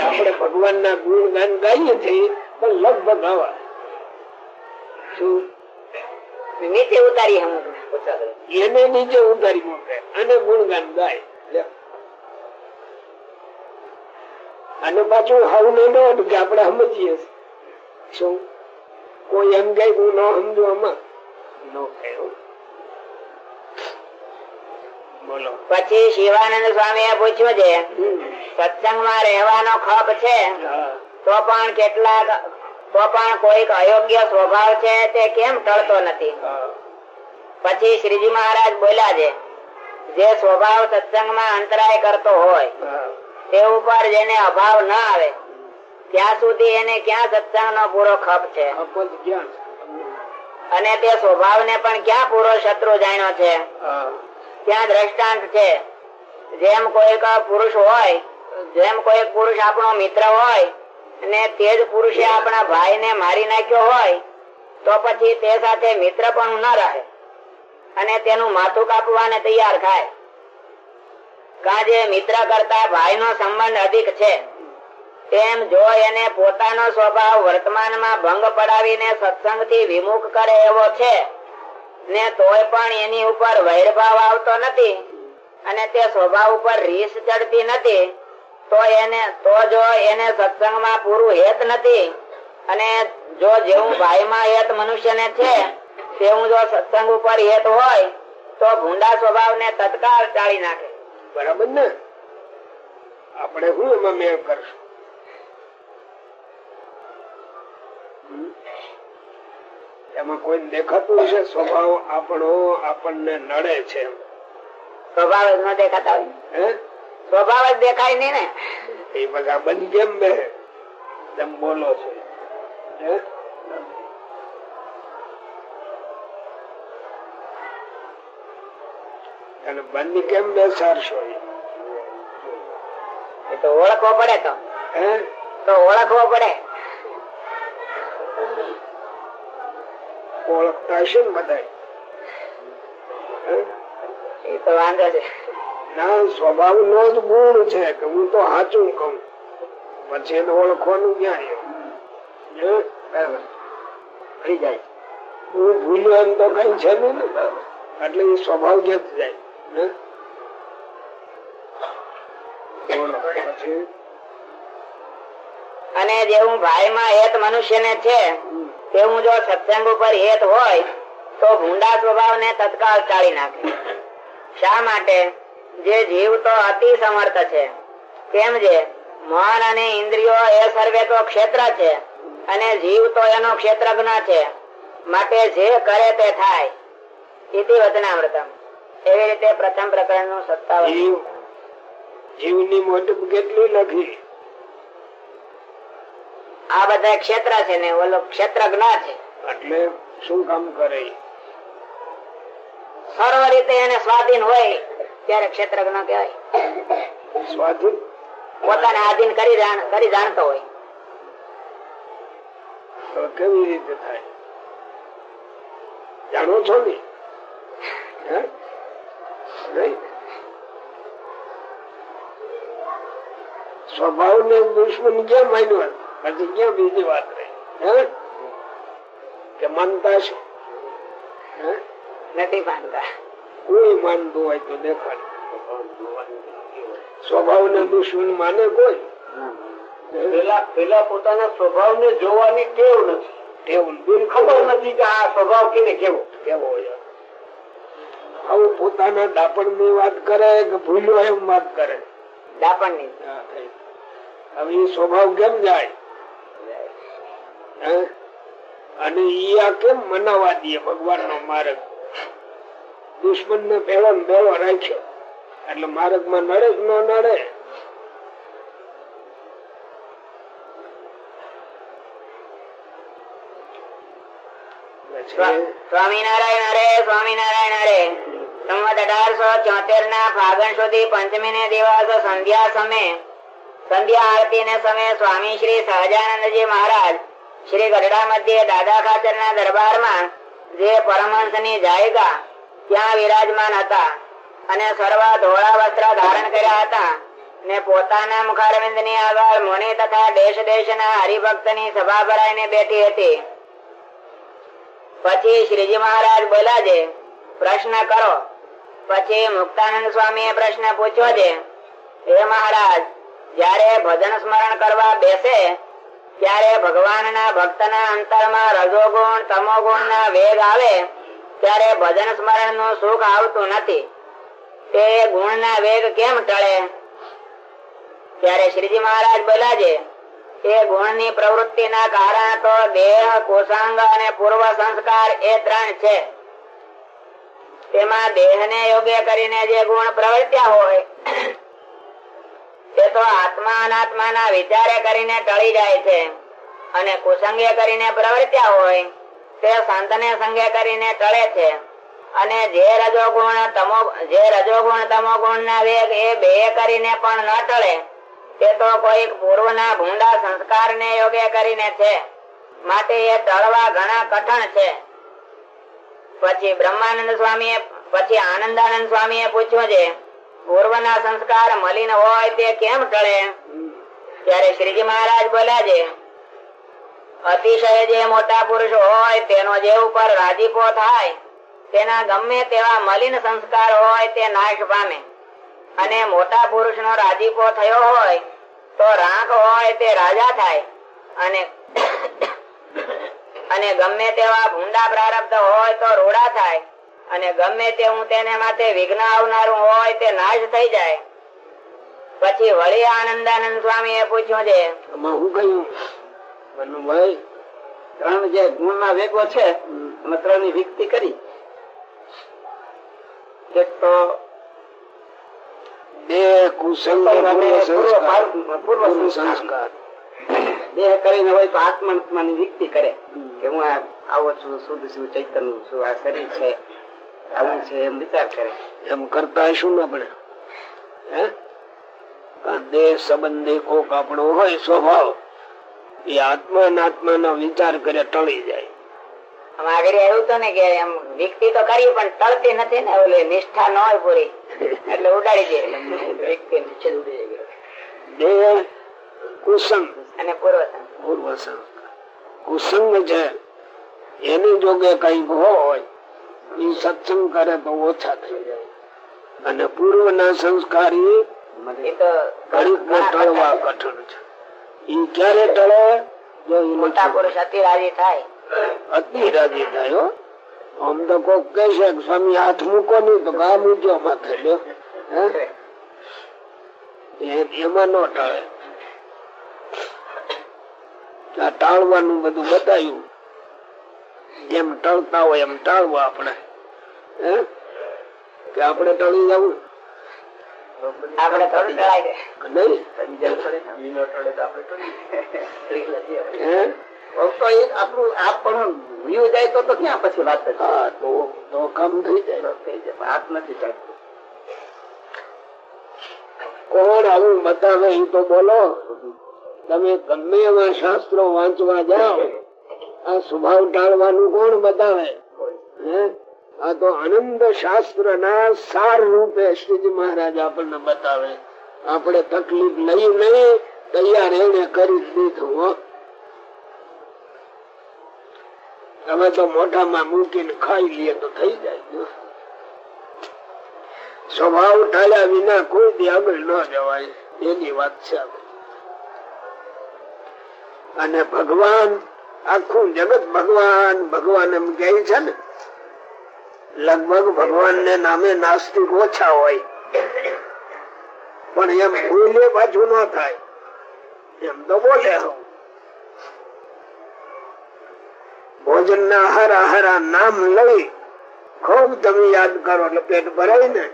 આપણે ભગવાન ના ગુણગાન ગાઈએ છીએ પણ લગભગ આવા. શું? નીચે ઉતારી અમુક એને નીચે ઉતારી મૂકે અને ગુણગાન ગાય. અને પાછું હાવ ન કે આપણે સમજીએ શું? કોઈ એમ કઈ હું ન સમજુ આમાં? ન કહ્યું બોલો. પછી શિવાનંદ સ્વામી એ પૂછ્યું છે. સત્સંગમાં રહેવાનો ખપ છે? તો પણ કેટલાક તો પણ કોઈક અયોગ્ય સ્વભાવ છે તે કેમ ટળતો નથી. પછી શ્રીજી મહારાજ બોલ્યા છે જે સ્વભાવ સત્સંગમાં અંતરાય કરતો હોય તે ઉપર જેને અભાવ ના આવે ત્યાં સુધી એને ક્યાં સત્સંગ નો પૂરો ખપ છે? અને તે સ્વભાવ ને પણ ક્યાં પૂરો શત્રુ જાણ્યો છે. ત્યાં દ્રષ્ટાંત છે જેમ કોઈક પુરુષ હોય જેમ કોઈક પુરુષ આપણો મિત્ર હોય અને તે જ પુરુષે આપણા ભાઈ ને મારી નાખ્યો હોય તો પછી તે સાથે મિત્ર પણ ન રહે અને તેનું માથું કાપવાને તૈયાર થાય. કા જે મિત્ર કરતા ભાઈ સંબંધ અધિક છે. તેમ જો એને પોતાનો સ્વભાવ વર્તમાનમાં ભંગ પડાવીને સત્સંગથી વિમુખ કરે એવો છે. ને તોય પણ એની ઉપર વૈરભાવ આવતો નથી અને તે સ્વભાવ ઉપર રીસ ચડતી નથી, તો એને, તો જો એને સત્સંગમાં પૂરું હેત નથી અને જો જેવું ભાઈમાં હેત મનુષ્યને છે તેવું જો સત્સંગ ઉપર હેત હોય તો ભૂંડા સ્વભાવને તત્કાળ ટાળી નાખે. બરાબર ને? આપણે શું એમાં મેળ કરશું? એમાં કોઈ દેખાતું છે સ્વભાવ આપણો આપણને નડે છે. સ્વભાવ જ ન દેખાતા હોય. સ્વભાવ જ દેખાય નહીં ને. એ બધા બંધ કેમ બે? તેમ બોલો છે. હે? અને બંધ કેમ બેસાડશો એ? તો ઓળખવો પડે તો. હે? તો ઓળખવો પડે. ઓળખતા હશે ને બધા એ તો વાંધો છે. ના સ્વભાવ નો જ ગુણ છે કે હું તો સાચું કઉ પછી એને ઓળખવાનું ક્યાં? હે? થઈ જાય. હું ભૂલ્યો એમ તો કઈ છે નહીં ને. એટલે એ સ્વભાવ જત જાય. અને જેવું ભાઈ માં હેત મનુષ્ય ને છે તેવું જો સત્સંગ ઉપર હેત હોય, તો ભૂંડા સ્વભાવ ને તત્કાળ ટાળી નાખે. શા માટે? જે જીવ તો અતિ સમર્થ છે. કેમ જે? મન અને ઇન્દ્રિયો એ સર્વે તો ક્ષેત્ર છે, અને જીવ તો એનો ક્ષેત્રજ્ઞ છે. માટે જે કરે તે થાય. ઇતિ વચનામૃતમ. એવી રીતે પ્રથમ પ્રકરણનું સત્તાવન. જીવ જીવની મોટું કેટલું નથી આ બધા ક્ષેત્ર છે ને ઓલો ક્ષેત્રજ્ઞ છે. એટલે શું કામ કરે સર્વ રીતે એને સ્વાધીન હોય ત્યારે ક્ષેત્રજ્ઞ કહેવાય. સ્વાધીન? પોતાને આધીન કરી જાણ- કરી જાણતો હોય. તો કેવી રીતે થાય? જાણો છો ને? સ્વભાવ ને દુશ્મન ક્યાં માન્યો? પછી ક્યાં બીજી વાત રહી? કે માનતા છે? નથી માનતા. કોઈ માનતું હોય તો દેખાડ. સ્વભાવ ને દુશ્મન માને કોઈ? પેલા પેલા પોતાના સ્વભાવ ને જોવાની ટેવ નથી. કેવું બિલકુલ ખબર નથી કે આ સ્વભાવ કેને કેવો કેવો હોય. આવું પોતાના દાપણની વાત કરે કે ભૂલ્યો એમ વાત કરે? દાપણની હવે એ સ્વભાવ કેમ જાય? અને ઈ આ કેમ મનાવા દે ભગવાન નો માર્ગ? દુશ્મન ને પહેલો ને પેલો રાખ્યો. એટલે માર્ગમાં નડે કે ન નડે પછી સ્વામિનારાયણની જાયગા ત્યાં વિરાજમાન હતા અને સર્વ ધોળા વસ્ત્ર ધારણ કર્યા હતા ને પોતાના મુખારવિંદની આગળ મુનિ તથા દેશ દેશ ના હરિભક્તની સભા ભરાઈને બેઠી હતી. પછી શ્રીજી મહારાજ બોલા છે, પ્રશ્ન કરો. પછી મુક્તાનંદ સ્વામી પ્રશ્ન પૂછ્યો છે, હે મહારાજ, જયારે ભજન સ્મરણ કરવા બેસે, ત્યારે ભગવાનના ભક્તના અંતરમાં રજોગુણ તમોગુણ ના વેગ આવે, ત્યારે ભજન સ્મરણનું સુખ આવતું નથી. તે ગુણ ના વેગ કેમ ટળે? ત્યારે શ્રીજી મહારાજ બોલા છે એ ગુણની પ્રવૃત્તિ ના કારણ તો દેહ, કોષાંગ અને પૂર્વ સંસ્કાર એ ત્રણ છે. તેમાં દેહ ને યોગ્ય કરીને જે ગુણ પ્રવર્ત્યા હોય, તે તો આત્મા અનાત્મા ના વિચારે કરીને ટળી જાય છે અને કુસંગે કરીને પ્રવર્ત્યા હોય, તે સંતને સંગે કરીને ટળે છે. અને જે રજોગુણ તમો, જે રજોગુણ તમો ગુણ ના વેગ એ બે કરીને પણ ન ટળે તે તો કોઈ પૂર્વના ભૂંડા સંસ્કાર ને યોગ્ય કરીને છે. માટે એ ટળવા ઘણા કઠણ છે. પછી બ્રહ્માનંદ સ્વામી પછી આનંદાનંદ સ્વામી પૂછ્યું છે, પૂર્વના સંસ્કાર મલિન હોય તે કેમ ટળે? ત્યારે શ્રીજી મહારાજ બોલ્યા છે, અતિશય જે મોટા પુરુષ હોય તેનો જે ઉપર રાજીપો થાય, તેના ગમે તેવા મલિન સંસ્કાર હોય તે નાશ પામે. અને મોટા પુરુષ નો રાજીપો થયો હોય તો રાખ હોય તે રાજા થાય. અને અને ગમે તેવા ભૂંડા પ્રારબ્ધ હોય તો રોડા થાય. અને ગમે તે હું તેને માટે વિઘ્ન આવનારું હોય તે નાશ થઈ જાય. પછી વળી આનંદાનંદ સ્વામી એ પૂછ્યું છે હું કહ્યું? ત્રણ જે ગુણ ના વેગો છે ત્રણની વિકતિ કરી. એક તો દેહ પૂર્વ સંસ્કાર. કરીને હોય તો વિકતિ કરે. કે હું આવો છું શુદ્ધ છું ચૈતન્ય છું આ શરીર છે આવું છે એમ વિચાર કરે. એમ કરતા શું ના પડે? હે? દેહ સંબંધી કોક આપણો હોય સ્વભાવ એ આત્મા આત્મા નો વિચાર કરે ટળી જાય. આગળ એવું તો ને કે એમ વિકતિ તો કરી પણ ટળતી નથી ને ઓલી નિષ્ઠા ન હોય પૂરી. એટલે ઉડાડી દે. દેહ કુસંગ. અને પૂર્વસંગ. કુસંગ છે એની જોગે કંઈક હોય એ સત્સંગ કરે તો ઓછા થઈ જાય. અને પૂર્વ ના સંસ્કારી એ ઘડીક ને ટળવા છે. કઠણ છે. ઈ ક્યારે ટળે? જો મોટા પુરુષ અતિ રાજી થાય. અતિ રાજી થાય. આમ તો કોક કહે છે સ્વામી હાથ મૂકો નહીં તો ગા મૂક્યો માથે એમાં નો ટાળે. આ ટાળવાનું બધું બતાવ્યું જેમ ટળતા હોય એમ ટાળવા આપણે. હે? કે આપણે ટળી જવું આપણે થોડું ટળાય નહીં? તો એ આપણું આપ પણ વ્યુ જાય તો તો ક્યાં પછી વાત જ હા તો તો કામ થઈ જાય. થઈ જાય. હાથ નથી ચાલતું કોણ આવું બતાવે એ તો બોલો. તમે ગમે એવા શાસ્ત્રો વાંચવા જાઓ આ સ્વભાવ ટાળવાનું કોણ બતાવે હે? આ તો આનંદ શાસ્ત્ર ના સાર રૂપે શ્રીજી મહારાજ આપણને બતાવે. આપણે તકલીફ લઈ નહીં તૈયાર એને કરી દીધું હવે તો મોઢામાં મૂકીને ખાઈ લઈએ તો થઈ જાય. સ્વભાવ ટાળ્યા વિના કોઈ દી આગળ ન જવાય. એની વાત છે અને ભગવાન, આખું જગત ભગવાન ભગવાન એમ કહે છે ને, લગભગ ભગવાન ને નામે નાસ્તિક ઓછા હોય. પણ એમ ભૂલે પાછું ન થાય. એમ તો બોલે હું ભોજન ના હરા હરા નામ લઈ ખૂબ તમે યાદ કરો એટલે પેટ ભરાય ને?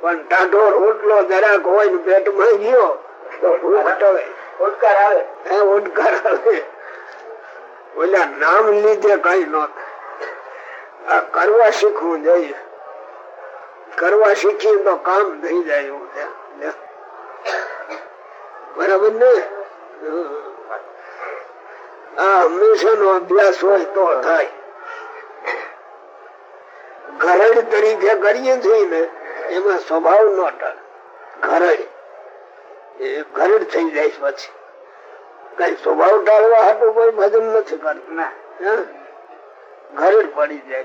પણ ટાઢો રોટલો જરાક હોય ને પેટમાં ગયો તો ભૂખ ટળે આવે. હે ઓડકાર આવે. ઓલા નામ લીધે કઈ ન આ કરવા શીખવું જોઈએ. કરવા શીખીએ તો કામ થઈ જાય એવું બરાબર ને. આ હંમેશા નો અભ્યાસ હોય તો થાય. ઘરડ તરીકે કરીએ છીએ ને એમાં સ્વભાવ ન ટળ. ઘરડ. એ ઘરડ થઈ જાય પછી. કઈ સ્વભાવ ટાળવા હાટું કોઈ ભજન નથી કરતું. ઘરડ પડી જાય.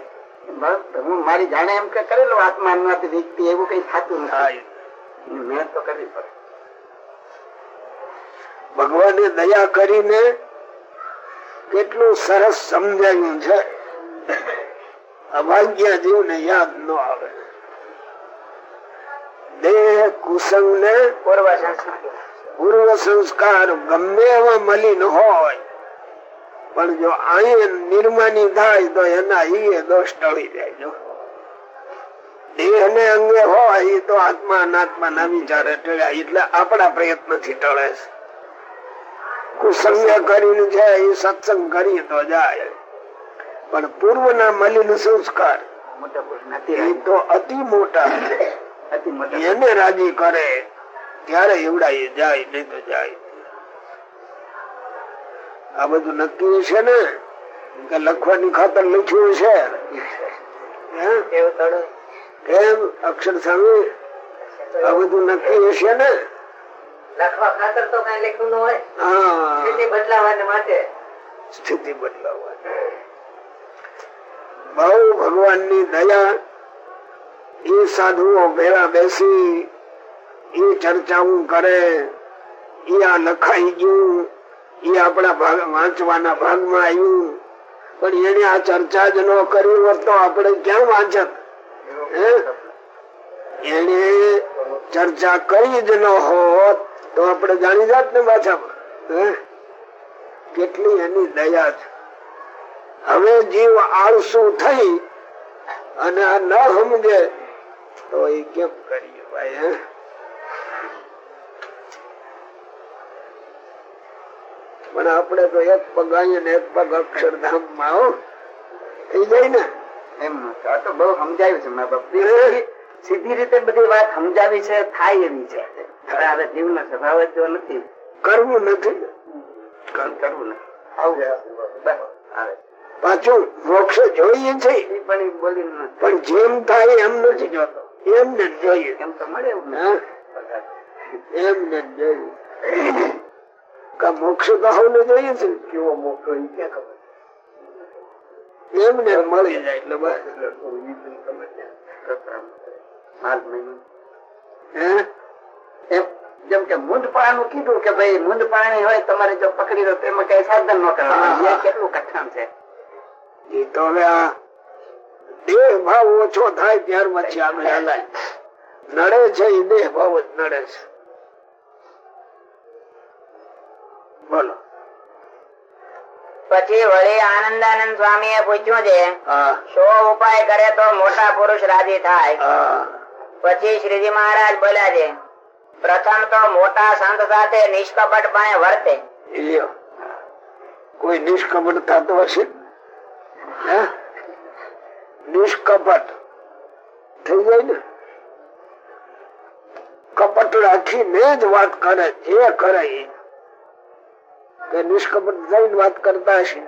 હું મારી જાણે એમ કે કરેલો આત્મા નથી વ્યક્તિ એવું કઈ થતું નથી. મેં તો કરવી પડે. ભગવાને દયા કરીને કેટલું સરસ સમજાયું છે. અભાગ્ય જીવને યાદ ન આવે. દેહ કુસંગ ને પૂર્વ સંસ્કાર ગમે એવા મલિન હોય, પણ જો આયન નિર્માની થાય તો એના ઈ દોષ ટળી જાય. જો દેહ ને અંગે હોય તો આત્મા અનાત્મા ના વિચારે ટળ્યા, એટલે આપણા પ્રયત્નથી ટળે છે. કુસંગ કરીને છે એ સત્સંગ કરી તો જાય. પણ પૂર્વ ના મલિન સંસ્કાર એ તો અતિ મોટા એને રાજી કરે ત્યારે એવડા એ જાય નહીં તો જાય. આ બધું નક્કી છે ને? કે લખવાની ખાતર લખ્યું છે? કેમ અક્ષર સામે આ બધું નક્કી છે ને? લખવા ખાતર તો કઈ લખ્યું ન હોય. સ્થિતિ બદલાવાને માટે. સ્થિતિ બદલાવા બહુ ભગવાનની દયા એ સાધુઓ ભેળા બેસી એ ચર્ચાઓ કરે એ આ લખાઈ ગયું એ આપણા વાંચવાના ભાગમાં આવ્યું. પણ એને આ ચર્ચા જ ન કરી હોત તો આપણે ક્યાં વાંચત? એને ચર્ચા કરી જ ન હોત તો આપણે જાણી જાત ને પાછામાં કેટલી એની દયા છે. હવે જીવ આળસુ થઈ અને આ ન સમજે તો એ કેમ કરીએ ભાઈ હે? પણ આપણે તો એક પગ અહીંયા ને એક પગ અક્ષરધામમાં થઈ જાય ને? એમ આ તો બહુ સમજાયું છે સીધી રીતે બધી વાત સમજાવી છે થાય એવી છે. હવે હવે જીવનો સ્વભાવ જ જો નથી કરવું નથી કરવું નથી પાછું મોક્ષ જોઈએ છે પણ બોલી પણ જેમ થાય એમ નથી જોતો એમ ને જોઈએ એમ તો મળે એમ ને જોઈએ મોક્ષ તો હવને જોઈએ છે કેવો મોક્ષ એ ક્યાં ખબર એમ ને મળી જાય એટલે બસ માલ મહિનો હે જેમ કે મૂંઢપાળાનું કીધું કે ભાઈ મૂંઢપાણી હોય તમારે જો પકડી દો એમાં કઈ સાધન ન કરવાનું. કેટલું કઠણ છે? એ તો હવે આ દેહ ભાવ ઓછો થાય ત્યાર પછી આગળ હલાય નડે છે એ દેહ ભાવ જ નડે છે. બોલો. પછી વળી આનંદાનંદ સ્વામી એ પૂછ્યું છે સો શો ઉપાય કરે તો મોટા પુરુષ રાજી થાય? પછી શ્રીજી મહારાજ બોલ્યા છે પ્રથમ તો મોટા સંત સાથે નિષ્કપટપણે વર્તે. લ્યો. કોઈ નિષ્કપટ થતો હશે? હે? નિષ્કપટ. થઈ જાય ને? કપટ રાખીને જ વાત કરે જે કરે એ. નિષ્કપટ થઈને વાત કરતા હશે?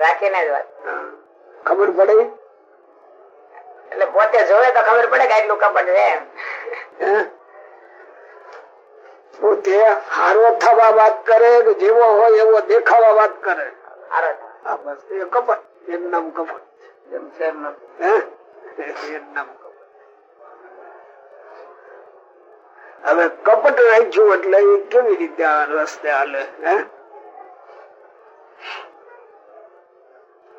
રાખીને જ વાત. ખબર પડે? એટલે પોતે જોવે તો ખબર પડે કે આટલું કપટ છે? પોતે હારો થવા વાત કરે કે જેવો હોય એવો દેખાવા વાત કરે. એ કપટ એનું નામ કપટ એમ છે એમ નામ. હવે કપટ રાખ્યું એટલે એ કેવી રીતે આ રસ્તે હાલે હે?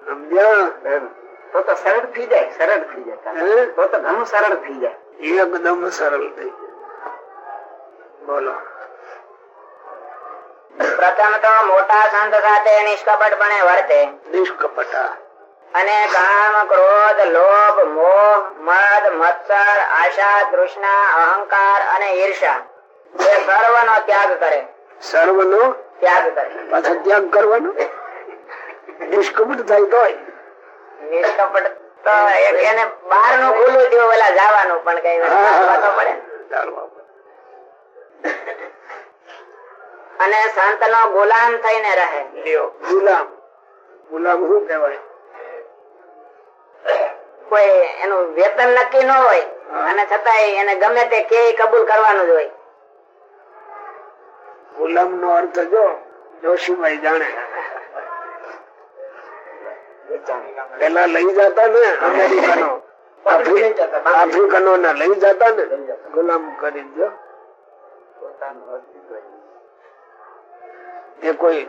સમજ્યા? એમ. તો તો સરળ થઈ જાય સરળ થઈ જાય. હે? તો તો ઘણું સરળ થઈ જાય. એકદમ સરળ થઈ બોલો. પ્રથમ તો મોટા સંત સાથે નિષ્કપટપણે વર્તે. નિષ્કપટા અને કામ ક્રોધ લોભ મોહ મદ મત્સર આશા તૃષ્ણા અહંકાર અને ઈર્ષા એ સર્વનો ત્યાગ કરે. સર્વ નો ત્યાગ કરે. પાછા ત્યાગ કરવાનો? નિષ્કપટ થાય તો નિષ્કપટ એને બહારનું ખુલ્લું થયું પેલા જવાનું પણ કઈ હા, હા, ચાલવા તો પડે. અને સંત નો ગુલામ થઈને રહે. ગુલામ. ગુલામ શું કેવાય કોઈ એનું વેતન નક્કી ન હોય અને છતાંય એને ગમે તે કે કબૂલ કરવાનું જ હોય. ગુલામ નો અર્થ જો જોશીભાઈ જાણે. પેલા લઈ જતા ને અમેરિકનો. આફ્રિકનો ને લઈ જતા. ને. ગુલામ કરી દો. એ કોઈ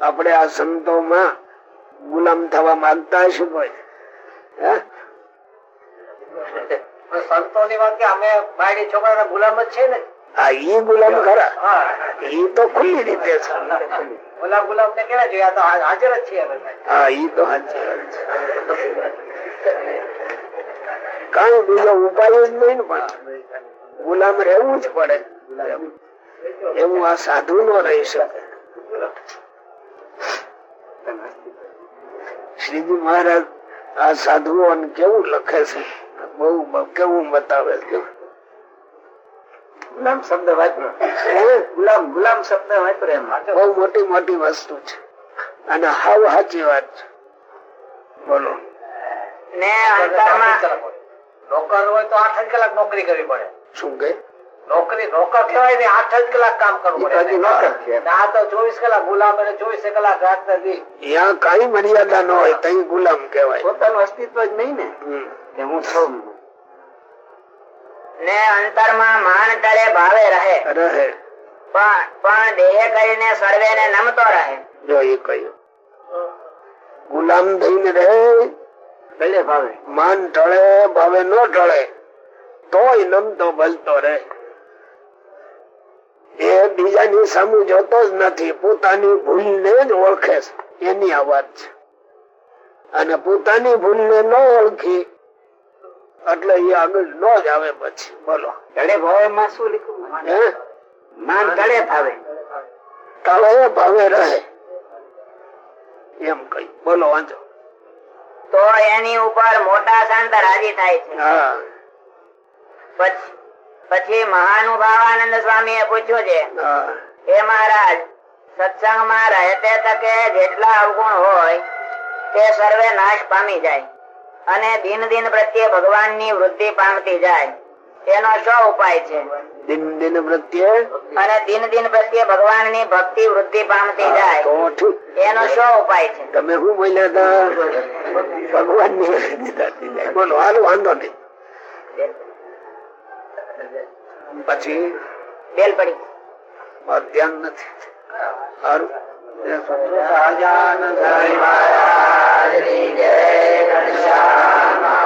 આપણે આ સંતો માં ગુલામ થવા માંગતા હશે કોઈ? હે? સંતો ની વાત કે અમે બાયડી છોકરા ગુલામ જ છે ને. હા ઈ ગુલામ ખરા. ઈ તો ખુલ્લી રીતે છે. કઈ બીજો ઉપાય જ નહીં પણ ગુલામ રહેવું જ પડે. એવું આ સાધુ નો રહી શકે. શ્રીજી મહારાજ આ સાધુઓ કેવું લખે છે? બહુ કેવું બતાવે છે? ગુલામ શબ્દ વાપરો. ગુલામ ગુલામ શબ્દ વાપરો એમ. બહુ મોટી મોટી વસ્તુ છે. અને હાવ સાચી વાત છે. બોલો. ને નોકર હોય તો આઠ કલાક નોકરી કરવી પડે. શું કે નોકરી નોકર કહેવાય ને આઠ જ કલાક કામ કરવું પડે. નોકર આ તો ચોવીસ કલાક ગુલામ અને ચોવીસ કલાક રાત ને ત્યાં કઈ મર્યાદા ન હોય તઈ ગુલામ કહેવાય. પોતાનું અસ્તિત્વ જ નહીં ને? હું છું? ને અંતરમાં માન તળે ભાવે રહે. રહે. પણ દેહ કરીને સર્વે ને નમતો રહે. જો એ કહ્યું. ગુલામ થઈને રહે. ભલે ભાવે. માન ટળે ભાવે ન ટળે તોય નમતો ભલતો રહે. એ બીજાની સામુ જોતો જ નથી પોતાની ભૂલ ને જ ઓળખે છે. એની આ વાત છે. અને પોતાની ભૂલ ને ન ઓળખી એટલે એ આગળ ન જ આવે પછી. બોલો. તળે ભાવે માં શું લીધું? માન તળે ભાવે. રહે. એમ કઈ બોલો વાંચો. તો એની ઉપર મોટા સંત રાજી થાય છે. પછી મહાનુભાવાનંદ સ્વામી એ પૂછ્યું છે એ હે મહારાજ સત્સંગમાં રહેતે તકે જેટલા અવગુણ હોય તે સર્વે નાશ પામી જાય. અને દિન દિન પ્રત્યે ભગવાનની વૃદ્ધિ પામતી જાય. એનો શો ઉપાય છે. દિન દિન પ્રત્યે? અને દિન દિન પ્રત્યે ભગવાનની ભક્તિ વૃદ્ધિ પામતી જાય. એનો શો ઉપાય છે. તમે શું બોલ્યા હતા? ભગવાનની બોલો હાલ વાંધો નહીં. પછી? બેલ પડી. ધ્યાન નથી. સારું સહજાનંદ Hare Krishna.